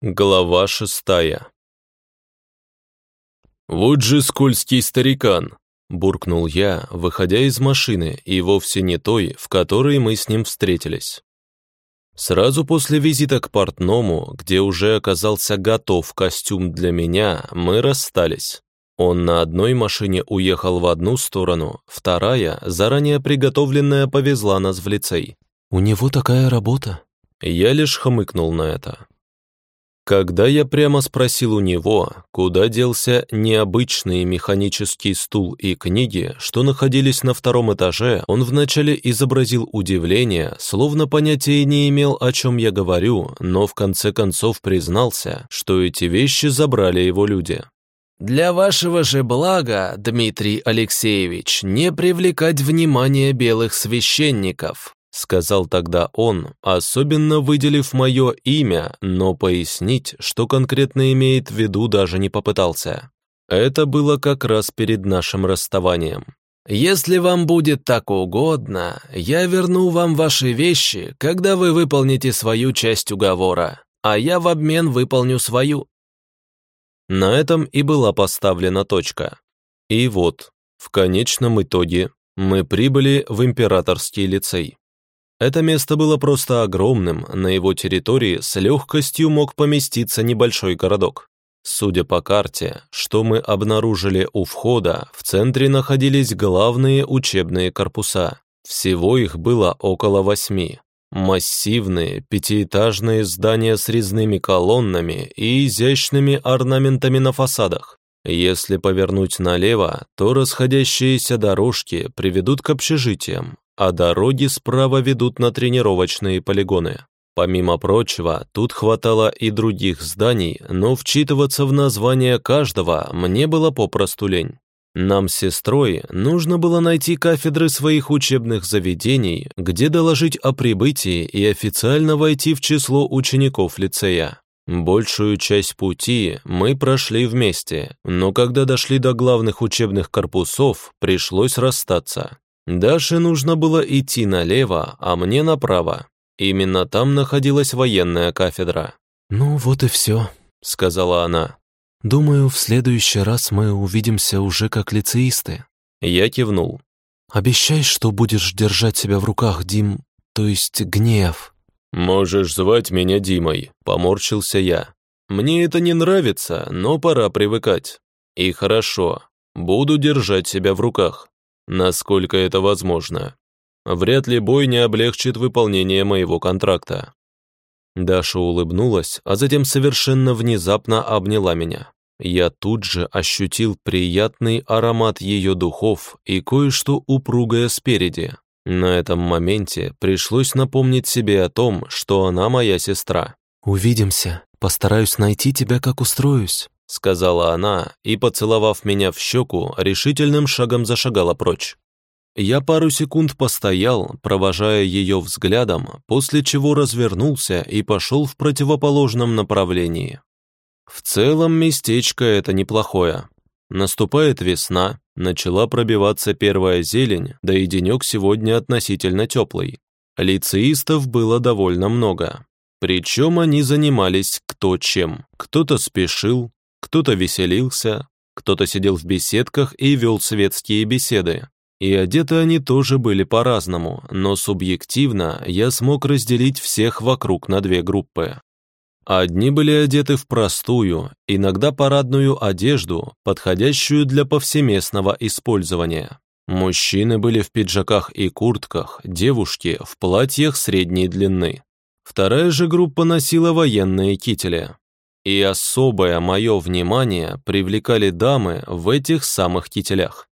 Глава шестая «Вот же скользкий старикан!» – буркнул я, выходя из машины, и вовсе не той, в которой мы с ним встретились. Сразу после визита к портному, где уже оказался готов костюм для меня, мы расстались. Он на одной машине уехал в одну сторону, вторая, заранее приготовленная, повезла нас в лицей. «У него такая работа». Я лишь хмыкнул на это. Когда я прямо спросил у него, куда делся необычный механический стул и книги, что находились на втором этаже, он вначале изобразил удивление, словно понятия не имел, о чем я говорю, но в конце концов признался, что эти вещи забрали его люди. «Для вашего же блага, Дмитрий Алексеевич, не привлекать внимание белых священников», Сказал тогда он, особенно выделив мое имя, но пояснить, что конкретно имеет в виду, даже не попытался. Это было как раз перед нашим расставанием. «Если вам будет так угодно, я верну вам ваши вещи, когда вы выполните свою часть уговора, а я в обмен выполню свою». На этом и была поставлена точка. И вот, в конечном итоге, мы прибыли в императорский лицей. Это место было просто огромным, на его территории с легкостью мог поместиться небольшой городок. Судя по карте, что мы обнаружили у входа, в центре находились главные учебные корпуса. Всего их было около восьми. Массивные пятиэтажные здания с резными колоннами и изящными орнаментами на фасадах. Если повернуть налево, то расходящиеся дорожки приведут к общежитиям, а дороги справа ведут на тренировочные полигоны. Помимо прочего, тут хватало и других зданий, но вчитываться в название каждого мне было попросту лень. Нам с сестрой нужно было найти кафедры своих учебных заведений, где доложить о прибытии и официально войти в число учеников лицея. Большую часть пути мы прошли вместе, но когда дошли до главных учебных корпусов, пришлось расстаться. Даше нужно было идти налево, а мне направо. Именно там находилась военная кафедра. «Ну вот и все», — сказала она. «Думаю, в следующий раз мы увидимся уже как лицеисты». Я кивнул. «Обещай, что будешь держать себя в руках, Дим, то есть гнев». «Можешь звать меня Димой», — поморщился я. «Мне это не нравится, но пора привыкать. И хорошо, буду держать себя в руках насколько это возможно. Вряд ли бой не облегчит выполнение моего контракта. Даша улыбнулась, а затем совершенно внезапно обняла меня. Я тут же ощутил приятный аромат ее духов и кое-что упругое спереди. На этом моменте пришлось напомнить себе о том, что она моя сестра. «Увидимся. Постараюсь найти тебя, как устроюсь» сказала она и, поцеловав меня в щеку, решительным шагом зашагала прочь. Я пару секунд постоял, провожая ее взглядом, после чего развернулся и пошел в противоположном направлении. В целом местечко это неплохое. Наступает весна, начала пробиваться первая зелень, да и денек сегодня относительно теплый. Лицеистов было довольно много. Причем они занимались кто чем. Кто-то спешил, кто-то веселился, кто-то сидел в беседках и вел светские беседы. И одеты они тоже были по-разному, но субъективно я смог разделить всех вокруг на две группы. Одни были одеты в простую, иногда парадную одежду, подходящую для повсеместного использования. Мужчины были в пиджаках и куртках, девушки в платьях средней длины. Вторая же группа носила военные кители и особое мое внимание привлекали дамы в этих самых кителях.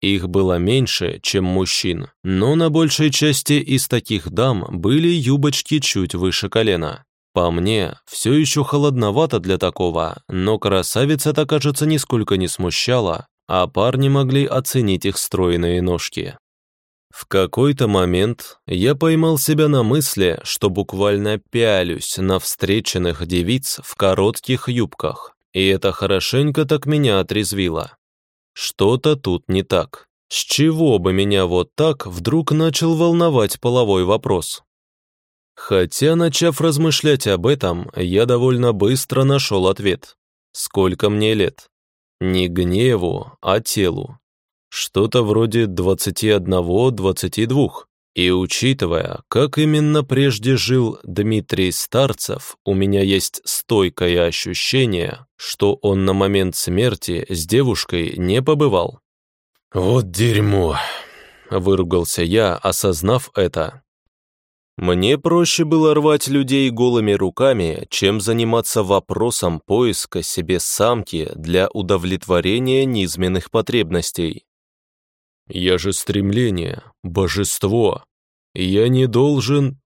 Их было меньше, чем мужчин, но на большей части из таких дам были юбочки чуть выше колена. По мне, все еще холодновато для такого, но красавица-то, кажется, нисколько не смущала, а парни могли оценить их стройные ножки. В какой-то момент я поймал себя на мысли, что буквально пялюсь на встреченных девиц в коротких юбках, и это хорошенько так меня отрезвило. Что-то тут не так. С чего бы меня вот так вдруг начал волновать половой вопрос? Хотя, начав размышлять об этом, я довольно быстро нашел ответ. Сколько мне лет? Не гневу, а телу. Что-то вроде 21-22. И учитывая, как именно прежде жил Дмитрий Старцев, у меня есть стойкое ощущение, что он на момент смерти с девушкой не побывал. «Вот дерьмо!» — выругался я, осознав это. Мне проще было рвать людей голыми руками, чем заниматься вопросом поиска себе самки для удовлетворения низменных потребностей. Я же стремление, божество. Я не должен...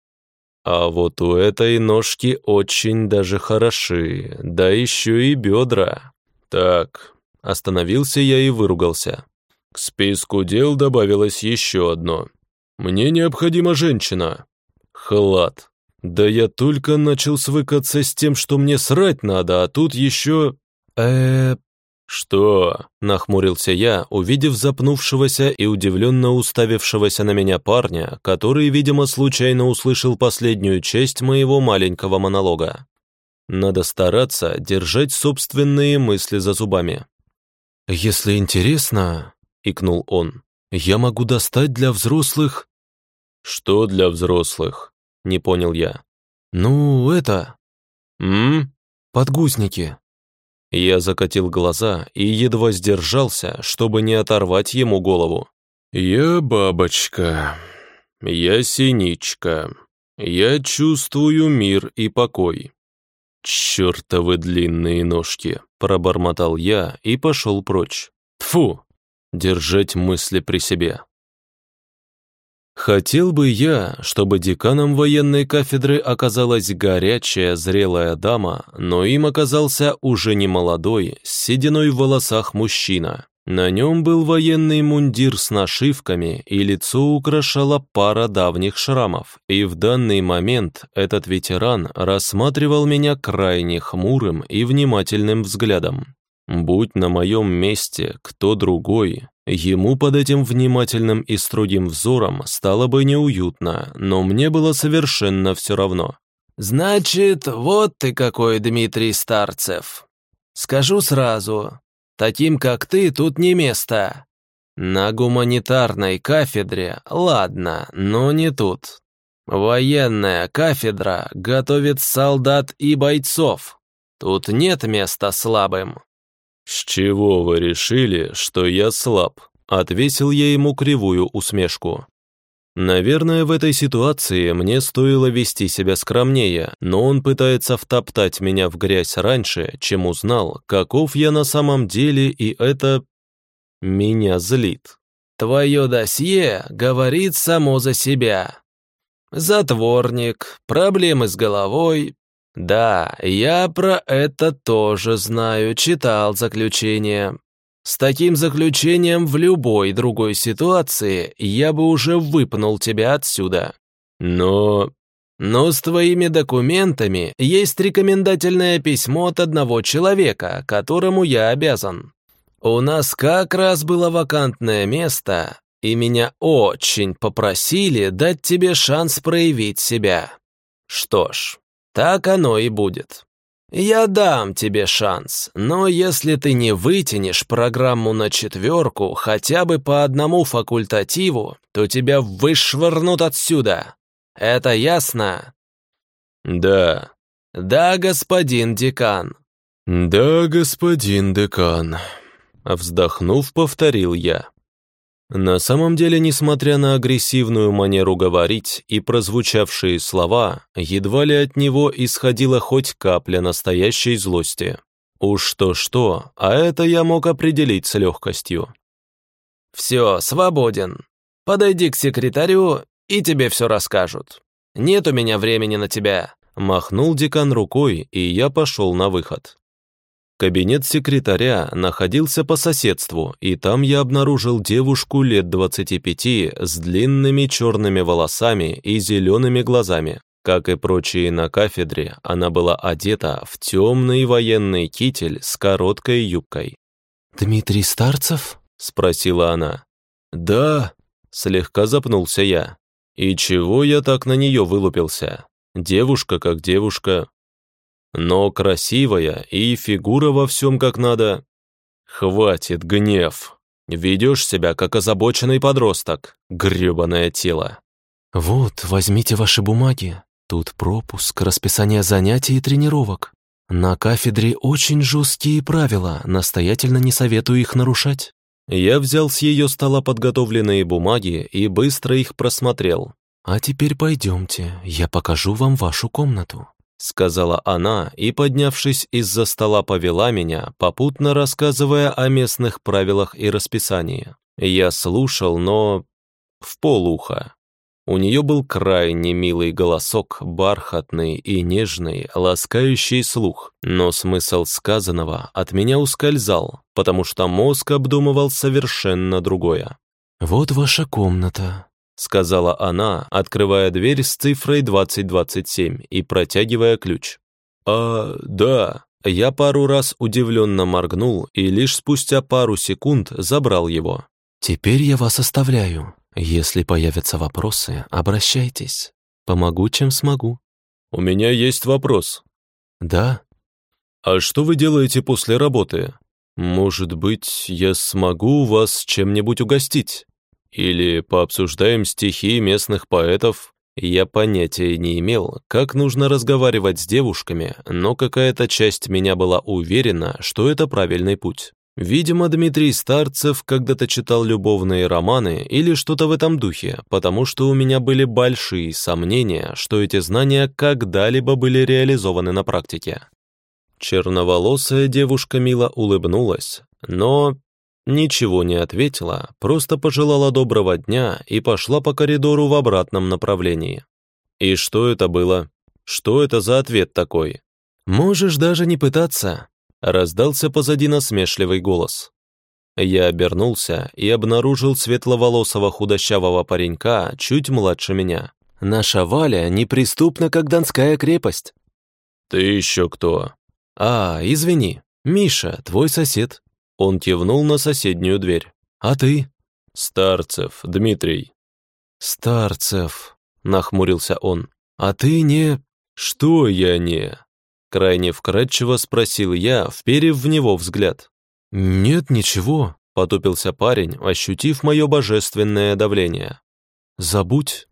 А вот у этой ножки очень даже хороши, да еще и бедра. Так, остановился я и выругался. К списку дел добавилось еще одно. Мне необходима женщина. Халат. Да я только начал свыкаться с тем, что мне срать надо, а тут еще... э «Что?» – нахмурился я, увидев запнувшегося и удивленно уставившегося на меня парня, который, видимо, случайно услышал последнюю часть моего маленького монолога. Надо стараться держать собственные мысли за зубами. «Если интересно», — икнул он, — «я могу достать для взрослых...» «Что для взрослых?» — не понял я. «Ну, это...» «М? Подгузники». Я закатил глаза и едва сдержался, чтобы не оторвать ему голову. «Я бабочка. Я синичка. Я чувствую мир и покой». «Чертовы длинные ножки!» – пробормотал я и пошел прочь. Тфу! Держать мысли при себе. Хотел бы я, чтобы деканом военной кафедры оказалась горячая, зрелая дама, но им оказался уже не молодой, с сединой в волосах мужчина. На нем был военный мундир с нашивками, и лицо украшала пара давних шрамов. И в данный момент этот ветеран рассматривал меня крайне хмурым и внимательным взглядом. Будь на моем месте кто другой, ему под этим внимательным и строгим взором стало бы неуютно, но мне было совершенно все равно. «Значит, вот ты какой, Дмитрий Старцев. Скажу сразу, таким как ты тут не место. На гуманитарной кафедре, ладно, но не тут. Военная кафедра готовит солдат и бойцов. Тут нет места слабым. «С чего вы решили, что я слаб?» Отвесил я ему кривую усмешку. Наверное, в этой ситуации мне стоило вести себя скромнее, но он пытается втоптать меня в грязь раньше, чем узнал, каков я на самом деле, и это... меня злит. Твое досье говорит само за себя. Затворник, проблемы с головой, «Да, я про это тоже знаю, читал заключение. С таким заключением в любой другой ситуации я бы уже выпнул тебя отсюда. Но... Но с твоими документами есть рекомендательное письмо от одного человека, которому я обязан. У нас как раз было вакантное место, и меня очень попросили дать тебе шанс проявить себя. Что ж, так оно и будет. Я дам тебе шанс, но если ты не вытянешь программу на четверку хотя бы по одному факультативу, то тебя вышвырнут отсюда. Это ясно? Да. Да, господин декан. Да, господин декан. Вздохнув, повторил я. На самом деле, несмотря на агрессивную манеру говорить и прозвучавшие слова, едва ли от него исходила хоть капля настоящей злости. Уж то-что, а это я мог определить с легкостью. «Все, свободен. Подойди к секретарю, и тебе все расскажут. Нет у меня времени на тебя», — махнул декан рукой, и я пошел на выход. Кабинет секретаря находился по соседству, и там я обнаружил девушку лет 25 с длинными черными волосами и зелеными глазами. Как и прочие на кафедре, она была одета в темный военный китель с короткой юбкой. «Дмитрий Старцев?» — спросила она. «Да», — слегка запнулся я. «И чего я так на нее вылупился? Девушка как девушка. Но красивая и фигура во всем как надо. Хватит гнев. Ведешь себя как озабоченный подросток. Гребаное тело. Вот, возьмите ваши бумаги. Тут пропуск, расписание занятий и тренировок. На кафедре очень жесткие правила, настоятельно не советую их нарушать. Я взял с ее стола подготовленные бумаги и быстро их просмотрел. «А теперь пойдемте, я покажу вам вашу комнату», сказала она и, поднявшись из-за стола, повела меня, попутно рассказывая о местных правилах и расписании. Я слушал, но в полуха. У нее был крайне милый голосок, бархатный и нежный, ласкающий слух, но смысл сказанного от меня ускользал, потому что мозг обдумывал совершенно другое. «Вот ваша комната», — сказала она, открывая дверь с цифрой 2027 и протягивая ключ. «А, да». Я пару раз удивленно моргнул и лишь спустя пару секунд забрал его. «Теперь я вас оставляю. Если появятся вопросы, обращайтесь. Помогу, чем смогу. У меня есть вопрос. Да? А что вы делаете после работы? Может быть, я смогу вас чем-нибудь угостить? Или пообсуждаем стихи местных поэтов? Я понятия не имел, как нужно разговаривать с девушками, но какая-то часть меня была уверена, что это правильный путь. Видимо, Дмитрий Старцев когда-то читал любовные романы или что-то в этом духе, потому что у меня были большие сомнения, что эти знания когда-либо были реализованы на практике. Черноволосая девушка мило улыбнулась, но ничего не ответила, просто пожелала доброго дня и пошла по коридору в обратном направлении. И что это было? Что это за ответ такой? Можешь даже не пытаться, Раздался позади насмешливый голос. Я обернулся и обнаружил светловолосого худощавого паренька, чуть младше меня. «Наша Валя неприступна, как Донская крепость». «Ты еще кто?» «А, извини, Миша, твой сосед». Он кивнул на соседнюю дверь. «А ты?» «Старцев, Дмитрий». «Старцев», — нахмурился он. «А ты не...» «Что я не?» Крайне вкратчиво спросил я, вперев в него взгляд. «Нет, ничего», — потупился парень, ощутив мое божественное давление. «Забудь».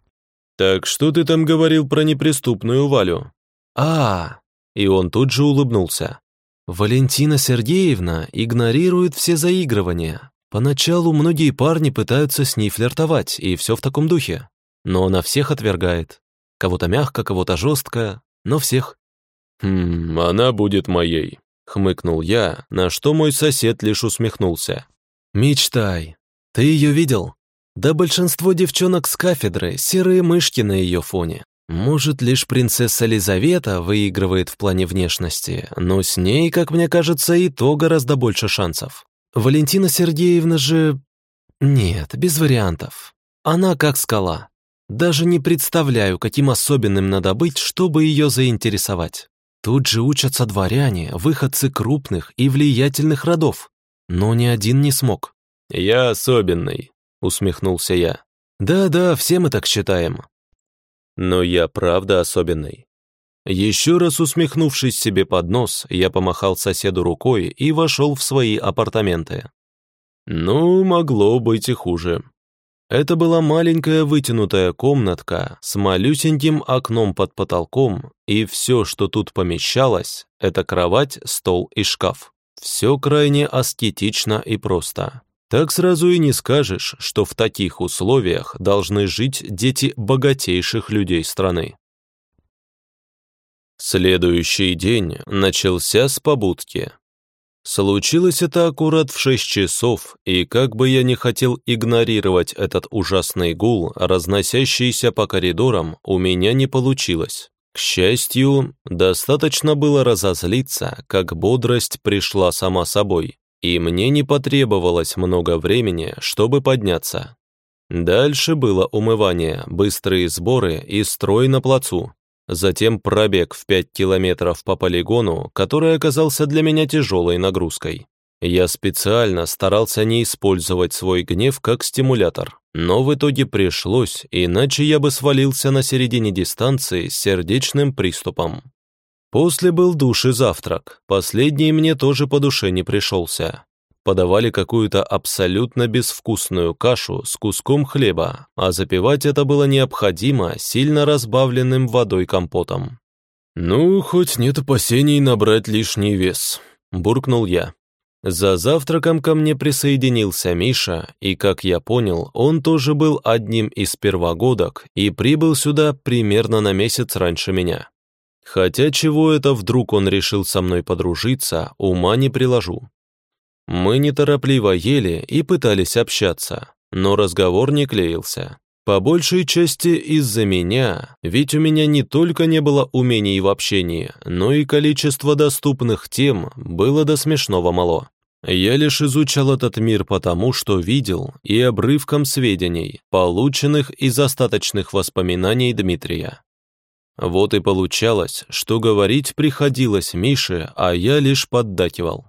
«Так что ты там говорил про неприступную Валю?» «А, и он тут же улыбнулся. «Валентина Сергеевна игнорирует все заигрывания. Поначалу многие парни пытаются с ней флиртовать, и все в таком духе. Но она всех отвергает. Кого-то мягко, кого-то жестко, но всех. «Хм, она будет моей», — хмыкнул я, на что мой сосед лишь усмехнулся. «Мечтай. Ты ее видел? Да большинство девчонок с кафедры — серые мышки на ее фоне. Может, лишь принцесса Лизавета выигрывает в плане внешности, но с ней, как мне кажется, и то гораздо больше шансов. Валентина Сергеевна же... Нет, без вариантов. Она как скала. Даже не представляю, каким особенным надо быть, чтобы ее заинтересовать. Тут же учатся дворяне, выходцы крупных и влиятельных родов. Но ни один не смог. «Я особенный», — усмехнулся я. «Да-да, все мы так считаем». «Но я правда особенный». Еще раз усмехнувшись себе под нос, я помахал соседу рукой и вошел в свои апартаменты. Ну, могло быть и хуже. Это была маленькая вытянутая комнатка с малюсеньким окном под потолком, и все, что тут помещалось, это кровать, стол и шкаф. Все крайне аскетично и просто. Так сразу и не скажешь, что в таких условиях должны жить дети богатейших людей страны. Следующий день начался с побудки. Случилось это аккурат в шесть часов, и как бы я ни хотел игнорировать этот ужасный гул, разносящийся по коридорам, у меня не получилось. К счастью, достаточно было разозлиться, как бодрость пришла сама собой, и мне не потребовалось много времени, чтобы подняться. Дальше было умывание, быстрые сборы и строй на плацу. Затем пробег в 5 километров по полигону, который оказался для меня тяжелой нагрузкой. Я специально старался не использовать свой гнев как стимулятор, но в итоге пришлось, иначе я бы свалился на середине дистанции с сердечным приступом. После был душ и завтрак, последний мне тоже по душе не пришелся. Подавали какую-то абсолютно безвкусную кашу с куском хлеба, а запивать это было необходимо сильно разбавленным водой компотом. «Ну, хоть нет опасений набрать лишний вес», — буркнул я. За завтраком ко мне присоединился Миша, и, как я понял, он тоже был одним из первогодок и прибыл сюда примерно на месяц раньше меня. Хотя чего это вдруг он решил со мной подружиться, ума не приложу. Мы неторопливо ели и пытались общаться, но разговор не клеился. По большей части из-за меня, ведь у меня не только не было умений в общении, но и количество доступных тем было до смешного мало. Я лишь изучал этот мир потому, что видел и обрывком сведений, полученных из остаточных воспоминаний Дмитрия. Вот и получалось, что говорить приходилось Мише, а я лишь поддакивал.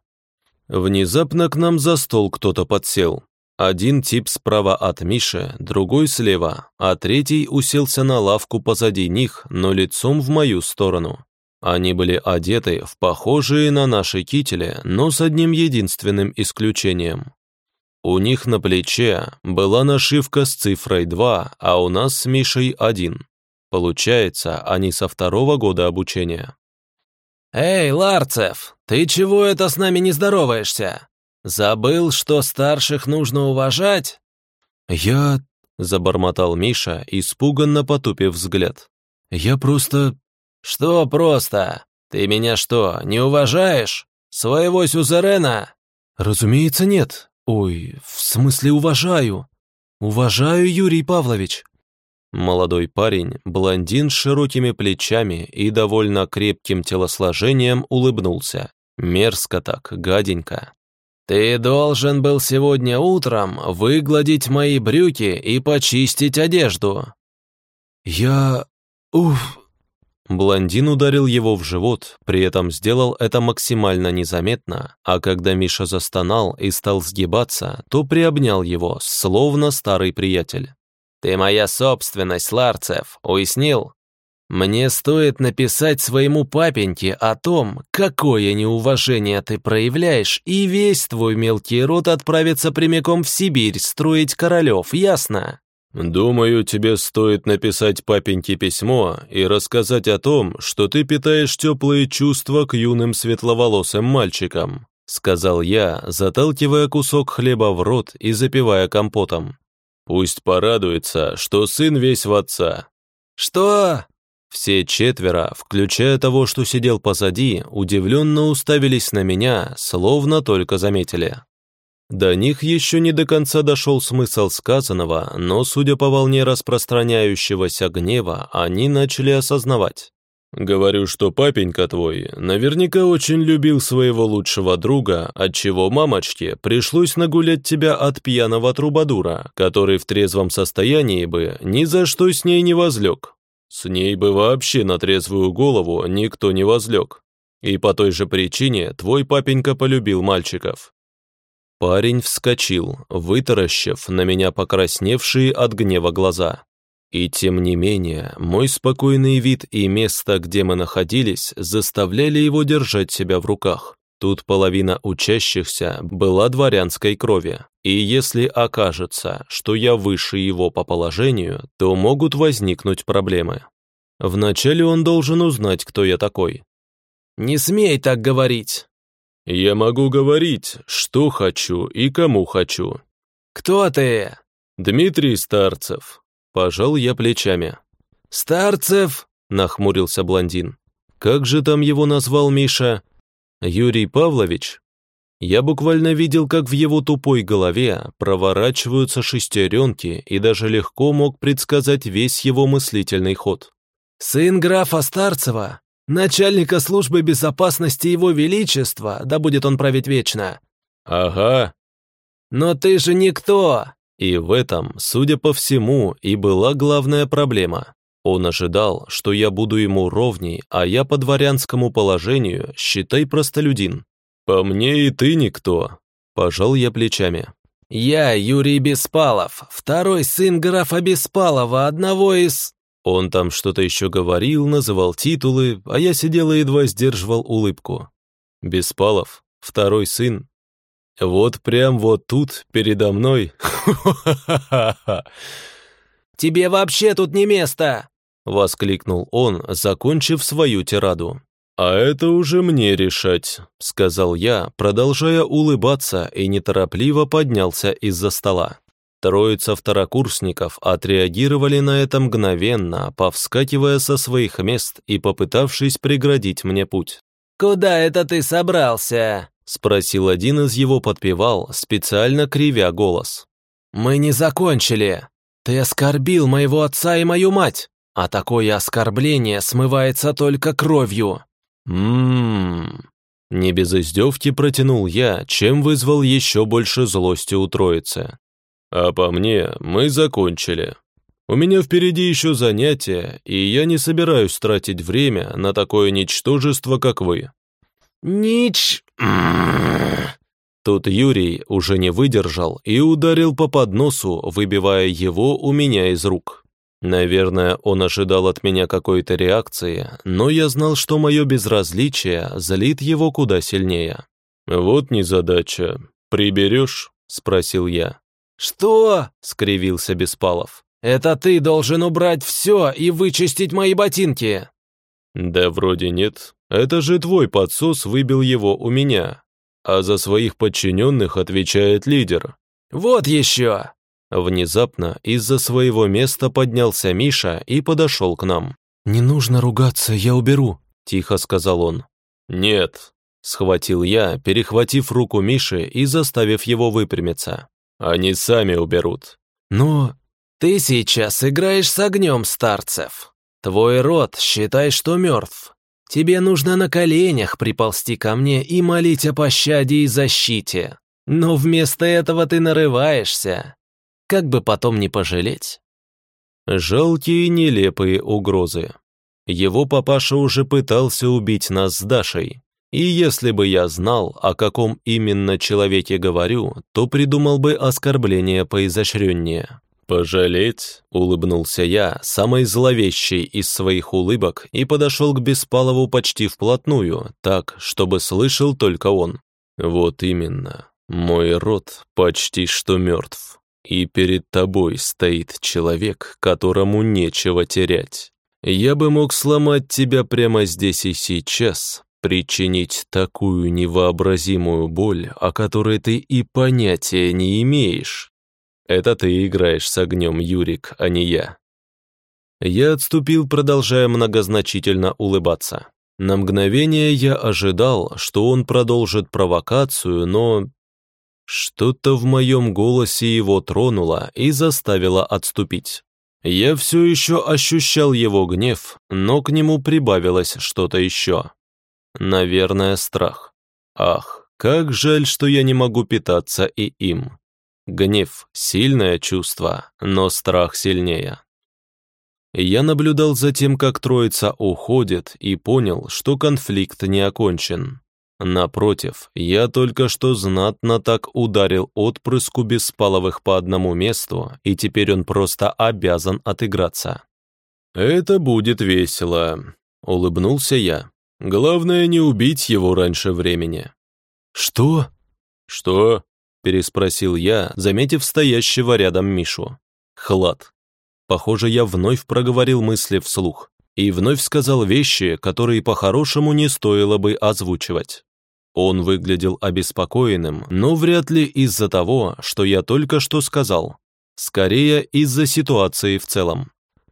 Внезапно к нам за стол кто-то подсел. Один тип справа от Миши, другой слева, а третий уселся на лавку позади них, но лицом в мою сторону. Они были одеты в похожие на наши кители, но с одним единственным исключением. У них на плече была нашивка с цифрой 2, а у нас с Мишей 1. Получается, они со второго года обучения. «Эй, Ларцев, ты чего это с нами не здороваешься? Забыл, что старших нужно уважать?» «Я...» — забормотал Миша, испуганно потупив взгляд. «Я просто «Что просто? Ты меня что, не уважаешь? Своего сюзерена?» «Разумеется, нет. Ой, в смысле уважаю. Уважаю, Юрий Павлович». Молодой парень, блондин с широкими плечами и довольно крепким телосложением улыбнулся. Мерзко так, гаденько. «Ты должен был сегодня утром выгладить мои брюки и почистить одежду». «Я... уф, Блондин ударил его в живот, при этом сделал это максимально незаметно, а когда Миша застонал и стал сгибаться, то приобнял его, словно старый приятель. «Ты моя собственность, Ларцев, уяснил? Мне стоит написать своему папеньке о том, какое неуважение ты проявляешь, и весь твой мелкий род отправится прямиком в Сибирь строить королев, ясно?» «Думаю, тебе стоит написать папеньке письмо и рассказать о том, что ты питаешь теплые чувства к юным светловолосым мальчикам», сказал я, заталкивая кусок хлеба в рот и запивая компотом. «Пусть порадуется, что сын весь в отца». «Что?» Все четверо, включая того, что сидел позади, удивленно уставились на меня, словно только заметили. До них еще не до конца дошел смысл сказанного, но, судя по волне распространяющегося гнева, они начали осознавать. «Говорю, что папенька твой наверняка очень любил своего лучшего друга, отчего мамочке пришлось нагулять тебя от пьяного трубадура, который в трезвом состоянии бы ни за что с ней не возлег. С ней бы вообще на трезвую голову никто не возлег. И по той же причине твой папенька полюбил мальчиков. Парень вскочил, вытаращив на меня покрасневшие от гнева глаза. И тем не менее, мой спокойный вид и место, где мы находились, заставляли его держать себя в руках. Тут половина учащихся была дворянской крови, и если окажется, что я выше его по положению, то могут возникнуть проблемы. Вначале он должен узнать, кто я такой. «Не смей так говорить!» «Я могу говорить, что хочу и кому хочу». «Кто ты?» «Дмитрий Старцев». Пожал я плечами. «Старцев?» — нахмурился блондин. «Как же там его назвал Миша? Юрий Павлович?» Я буквально видел, как в его тупой голове проворачиваются шестеренки и даже легко мог предсказать весь его мыслительный ход. «Сын графа Старцева, начальника службы безопасности Его Величества, да будет он править вечно». «Ага». «Но ты же никто!» И в этом, судя по всему, и была главная проблема. Он ожидал, что я буду ему ровней, а я по дворянскому положению, считай, простолюдин. «По мне и ты никто», Пожал я плечами. «Я Юрий Беспалов, второй сын графа Беспалова, одного из...» Он там что-то еще говорил, называл титулы, а я сидел и едва сдерживал улыбку. Беспалов, второй сын. Вот прям вот тут, передо мной. «Тебе вообще тут не место!» — воскликнул он, закончив свою тираду. «А это уже мне решать», — сказал я, продолжая улыбаться и неторопливо поднялся из-за стола. Троица второкурсников отреагировали на это мгновенно, повскакивая со своих мест и попытавшись преградить мне путь. «Куда это ты собрался?» — спросил один из его подпевал, специально кривя голос. «Мы не закончили. Ты оскорбил моего отца и мою мать, а такое оскорбление смывается только кровью. «Ммм...» Не без издевки протянул я, чем вызвал еще больше злости у троицы. «А по мне, мы закончили. У меня впереди еще занятия, и я не собираюсь тратить время на такое ничтожество, как вы». «Нич...» Тут Юрий уже не выдержал и ударил по подносу, выбивая его у меня из рук. Наверное, он ожидал от меня какой-то реакции, но я знал, что мое безразличие злит его куда сильнее. «Вот незадача. Приберешь?» — спросил я. «Что?» — скривился Беспалов. «Это ты должен убрать все и вычистить мои ботинки!» «Да вроде нет. Это же твой подсос выбил его у меня. А за своих подчиненных отвечает лидер». «Вот еще!» Внезапно из-за своего места поднялся Миша и подошел к нам. «Не нужно ругаться, я уберу», — тихо сказал он. «Нет», — схватил я, перехватив руку Миши и заставив его выпрямиться. «Они сами уберут». «Но...» «Ты сейчас играешь с огнем, старцев. Твой род считай, что мертв. Тебе нужно на коленях приползти ко мне и молить о пощаде и защите. Но вместо этого ты нарываешься как бы потом не пожалеть. Жалкие нелепые угрозы. Его папаша уже пытался убить нас с Дашей, и если бы я знал, о каком именно человеке говорю, то придумал бы оскорбление поизощреннее. «Пожалеть?» — улыбнулся я, самой зловещей из своих улыбок, и подошел к Беспалову почти вплотную, так, чтобы слышал только он. «Вот именно, мой род почти что мертв». И перед тобой стоит человек, которому нечего терять. Я бы мог сломать тебя прямо здесь и сейчас, причинить такую невообразимую боль, о которой ты и понятия не имеешь. Это ты играешь с огнем, Юрик, а не я. Я отступил, продолжая многозначительно улыбаться. На мгновение я ожидал, что он продолжит провокацию, но что-то в моем голосе его тронуло и заставило отступить. Я все еще ощущал его гнев, но к нему прибавилось что-то еще. Наверное, страх. Ах, как жаль, что я не могу питаться и им. Гнев — сильное чувство, но страх сильнее. Я наблюдал за тем, как троица уходит, и понял, что конфликт не окончен. Напротив, я только что знатно так ударил отпрыску Беспаловых по одному месту, и теперь он просто обязан отыграться. «Это будет весело», — улыбнулся я. «Главное не убить его раньше времени». «Что?» «Что?» — переспросил я, заметив стоящего рядом Мишу. «Хлад». Похоже, я вновь проговорил мысли вслух и вновь сказал вещи, которые по-хорошему не стоило бы озвучивать. Он выглядел обеспокоенным, но вряд ли из-за того, что я только что сказал. Скорее, из-за ситуации в целом.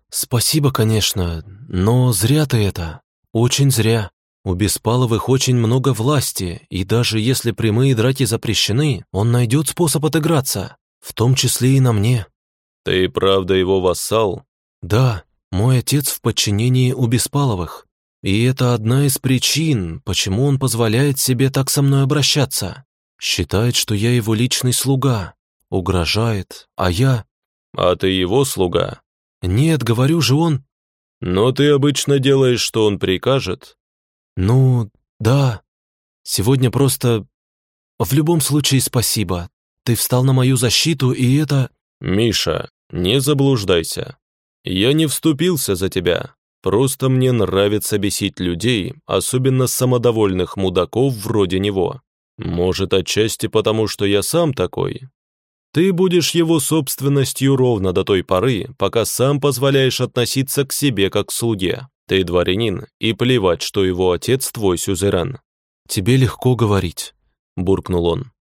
«Спасибо, конечно, но зря ты это. Очень зря. У Беспаловых очень много власти, и даже если прямые драки запрещены, он найдет способ отыграться, в том числе и на мне». «Ты правда его вассал?» «Да, мой отец в подчинении у Беспаловых. И это одна из причин, почему он позволяет себе так со мной обращаться. Считает, что я его личный слуга, угрожает, а я... А ты его слуга? Нет, говорю же он... Но ты обычно делаешь, что он прикажет. Ну, да. Сегодня просто... В любом случае спасибо. Ты встал на мою защиту, и это...» «Миша, не заблуждайся. Я не вступился за тебя. Просто мне нравится бесить людей, особенно самодовольных мудаков вроде него. Может, отчасти потому, что я сам такой. Ты будешь его собственностью ровно до той поры, пока сам позволяешь относиться к себе как к слуге. Ты дворянин, и плевать, что его отец твой сюзерен. «Тебе легко говорить», — буркнул он.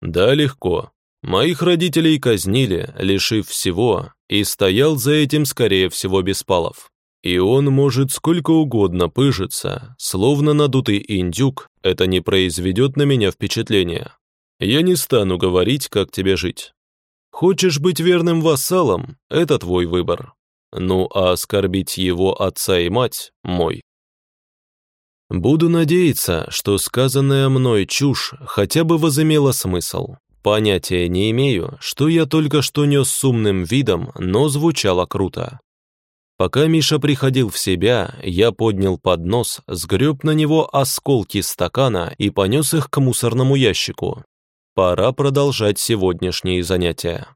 «Да, легко. Моих родителей казнили, лишив всего, и стоял за этим, скорее всего, Беспалов. И он может сколько угодно пыжиться, словно надутый индюк, это не произведет на меня впечатления. Я не стану говорить, как тебе жить. Хочешь быть верным вассалом – это твой выбор. Ну а оскорбить его отца и мать – мой. Буду надеяться, что сказанная мной чушь хотя бы возымела смысл. Понятия не имею, что я только что нес с умным видом, но звучало круто. Пока Миша приходил в себя, я поднял поднос, сгреб на него осколки стакана и понес их к мусорному ящику. Пора продолжать сегодняшние занятия.